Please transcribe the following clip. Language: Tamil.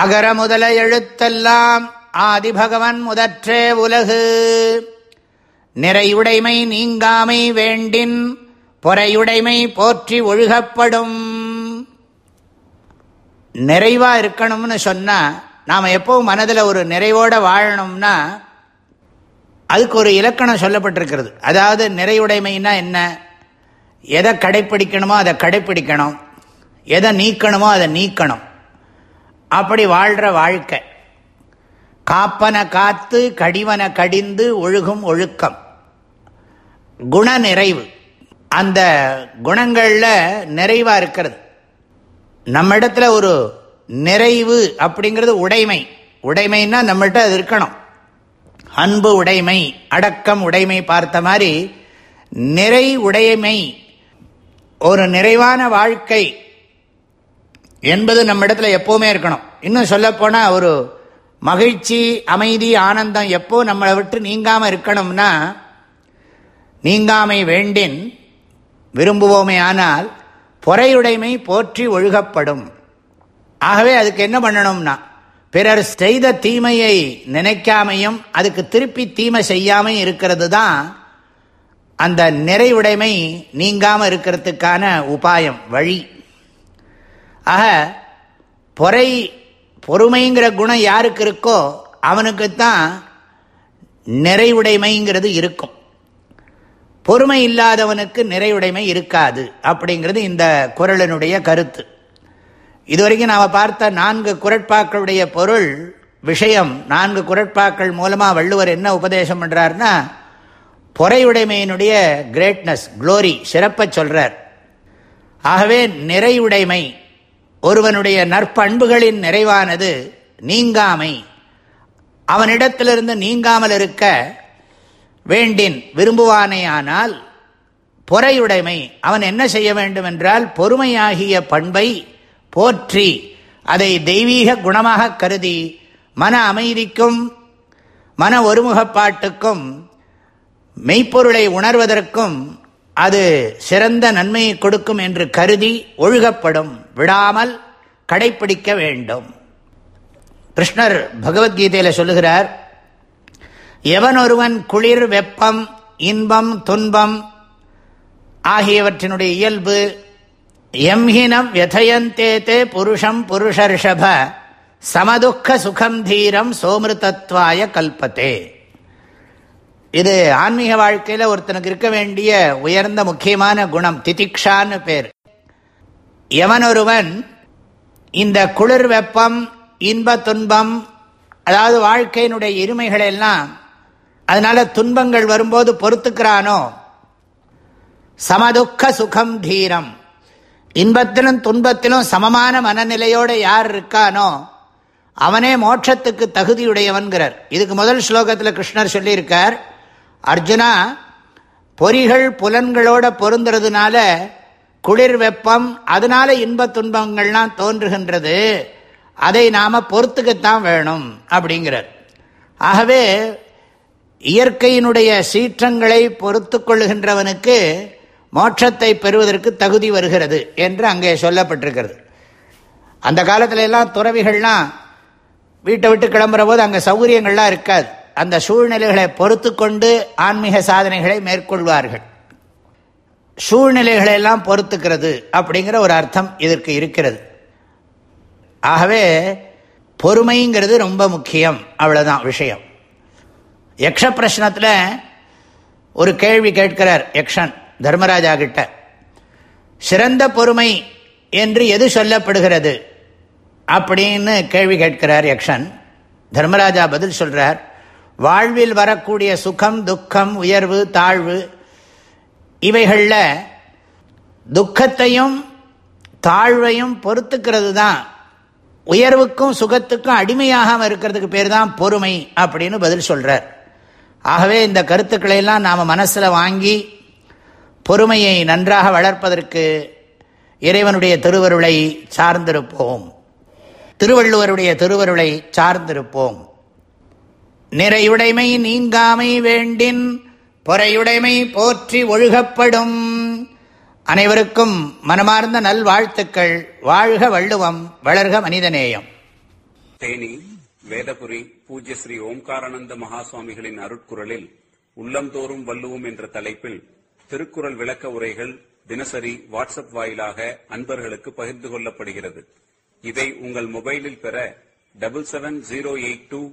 அகர முதல எழுத்தெல்லாம் ஆதிபகவன் முதற்றே உலகு. நிறையுடைமை நீங்காமை வேண்டின் பொறையுடைமை போற்றி ஒழுகப்படும். நிறைவா இருக்கணும்னு சொன்னா நாம் எப்பவும் மனதில் ஒரு நிறைவோட வாழணும்னா அதுக்கு ஒரு இலக்கணம் சொல்லப்பட்டிருக்கிறது. அதாவது நிறையுடைமைன்னா என்ன? எதை கடைப்பிடிக்கணுமோ அதை கடைப்பிடிக்கணும். எதை நீக்கணுமோ அதை நீக்கணும். அப்படி வாழ்கிற வாழ்க்கை. காப்பன காத்து கடிவன கடிந்து ஒழுகும் ஒழுக்கம். குண நிறைவு. அந்த குணங்களில் நிறைவாக இருக்கிறது. நம்ம இடத்துல ஒரு நிறைவு அப்படிங்கிறது உடைமை. உடைமைன்னா நம்மகிட்ட அது இருக்கணும். அன்பு உடைமை அடக்கம் உடைமை பார்த்த மாதிரி நிறை உடைமை. ஒரு நிறைவான வாழ்க்கை. என்பது நம்ம இடத்துல எப்போவுமே இருக்கணும். இன்னும் சொல்லப்போனால் ஒரு மகிழ்ச்சி அமைதி ஆனந்தம் எப்போ நம்மளை விட்டு நீங்காமல் இருக்கணும்னா நீங்காமை வேண்டின் விரும்புவோமே ஆனால் பொறையுடைமை போற்றி ஒழுகப்படும். ஆகவே அதுக்கு என்ன பண்ணணும்னா பிறர் செய்த தீமையை நினைக்காமையும் அதுக்கு திருப்பி தீமை செய்யாமையும் இருக்கிறது தான் அந்த நிறைவுடைமை நீங்காமல் இருக்கிறதுக்கான உபாயம் வழி. ஆக பொறை பொறுமைங்கிற குணம் யாருக்கு இருக்கோ அவனுக்குத்தான் நிறைவுடைமைங்கிறது இருக்கும். பொறுமை இல்லாதவனுக்கு நிறைவுடைமை இருக்காது அப்படிங்கிறது இந்த குரலினுடைய கருத்து. இதுவரைக்கும் நாம் பார்த்த நான்கு குரட்பாக்களுடைய பொருள் விஷயம் நான்கு குரட்பாக்கள் மூலமாக வள்ளுவர் என்ன உபதேசம் பண்ணுறாருன்னா பொறையுடைமையினுடைய கிரேட்னஸ் குளோரி சிறப்பை சொல்கிறார் ஆகவே நிறைவுடைமை ஒருவனுடைய நற்பண்புகளின் நிறைவானது நீங்காமை. அவனிடத்திலிருந்து நீங்காமல் இருக்க வேண்டின் விரும்புவானேயானால் பொறையுடைமை. அவன் என்ன செய்ய வேண்டும் என்றால் பொறுமையாகிய பண்பை போற்றி அதை தெய்வீக குணமாக கருதி மன அமைதிக்கும் மன ஒருமுகப்பாட்டுக்கும் மெய்ப்பொருளை உணர்வதற்கும் அது சிறந்த நன்மையை கொடுக்கும் என்று கருதி ஒழுகப்படும் விடாமல் கடைப்பிடிக்க வேண்டும். கிருஷ்ணர் பகவத்கீதையில் சொல்லுகிறார் எவன் ஒருவன் குளிர் வெப்பம் இன்பம் துன்பம் ஆகியவற்றினுடைய இயல்பு எம்ஹினம் வியதயந்தேத்தே புருஷம் புருஷர்ஷப சமதுக்க சுகம் தீரம் சோமிருதத்வாய கல்பத்தே. இது ஆன்மீக வாழ்க்கையில் ஒருத்தனுக்கு இருக்க வேண்டிய உயர்ந்த முக்கியமான குணம் திதிக்ஷான்னு பேர். எவனொருவன் இந்த குளிர் வெப்பம் இன்ப துன்பம் அதாவது வாழ்க்கையினுடைய இருமைகள் எல்லாம் அதனால துன்பங்கள் வரும்போது பொறுத்துக்கிறானோ? சமதுக்க சுகம் தீரம். இன்பத்திலும் துன்பத்திலும் சமமான மனநிலையோடு யார் இருக்கானோ அவனே மோட்சத்துக்கு தகுதியுடையவன்கிறார். இதுக்கு முதல் ஸ்லோகத்தில் கிருஷ்ணர் சொல்லியிருக்கார். அர்ஜுனா பொறிகள் புலன்களோட பொருந்துறதுனால குளிர் வெப்பம் அதனால இன்ப துன்பங்கள்லாம் தோன்றுகின்றது. அதை நாம் பொறுத்துக்கத்தான் வேணும் அப்படிங்கிறார். ஆகவே இயற்கையினுடைய சீற்றங்களை பொறுத்து கொள்ளுகின்றவனுக்கு மோட்சத்தை பெறுவதற்கு தகுதி வருகிறது என்று அங்கே சொல்லப்பட்டிருக்கிறது. அந்த காலத்துல எல்லாம் துறவிகள்லாம் வீட்டை விட்டு கிளம்புற போது அங்கே சௌகரியங்கள்லாம் இருக்காது. அந்த சூழ்நிலைகளை பொறுத்து கொண்டு ஆன்மீக சாதனைகளை மேற்கொள்வார்கள். சூழ்நிலைகளை எல்லாம் பொறுத்துக்கிறது அப்படிங்கிற ஒரு அர்த்தம் இதற்கு இருக்கிறது. ஆகவே பொறுமைங்கிறது ரொம்ப முக்கியம். அவ்வளோதான் விஷயம். யக்ஷ பிரச்சனத்தில் ஒரு கேள்வி கேட்கிறார் யக்ஷன் தர்மராஜா கிட்ட. சிறந்த பொறுமை என்று எது சொல்லப்படுகிறது? அப்படின்னு கேள்வி கேட்கிறார் யக்ஷன். தர்மராஜா பதில் சொல்கிறார் வாழ்வில் வரக்கூடிய சுகம் துக்கம் உயர்வு தாழ்வு இவைகளில் துக்கத்தையும் தாழ்வையும் பொறுத்துக்கிறது தான் உயர்வுக்கும் சுகத்துக்கும் அடிமையாகாமல் இருக்கிறதுக்கு பேர் தான் பொறுமை அப்படின்னு பதில் சொல்கிறார் ஆகவே இந்த கருத்துக்களை எல்லாம் நாம் மனசில் வாங்கி பொறுமையை நன்றாக வளர்ப்பதற்கு இறைவனுடைய திருவருளை சார்ந்திருப்போம். திருவள்ளுவருடைய திருவருளை சார்ந்திருப்போம். நிறையுடைமை நீங்காமை வேண்டின் பொறையுடைமை போற்றி ஒழுகப்படும். அனைவருக்கும் மனமார்ந்த நல்வாழ்த்துக்கள். வாழ்க வள்ளுவம் வளர்க மனிதநேயம். தேனி வேதபுரி பூஜ்ய ஸ்ரீ ஓம்காரானந்த மகாசுவாமிகளின் அருட்குரலில் உள்ளந்தோறும் வள்ளுவோம் என்ற தலைப்பில் திருக்குறள் விளக்க உரைகள் தினசரி வாட்ஸ்அப் வாயிலாக அன்பர்களுக்கு பகிர்ந்து கொள்ளப்படுகிறது. இதை உங்கள் மொபைலில் பெற double seven zero eight two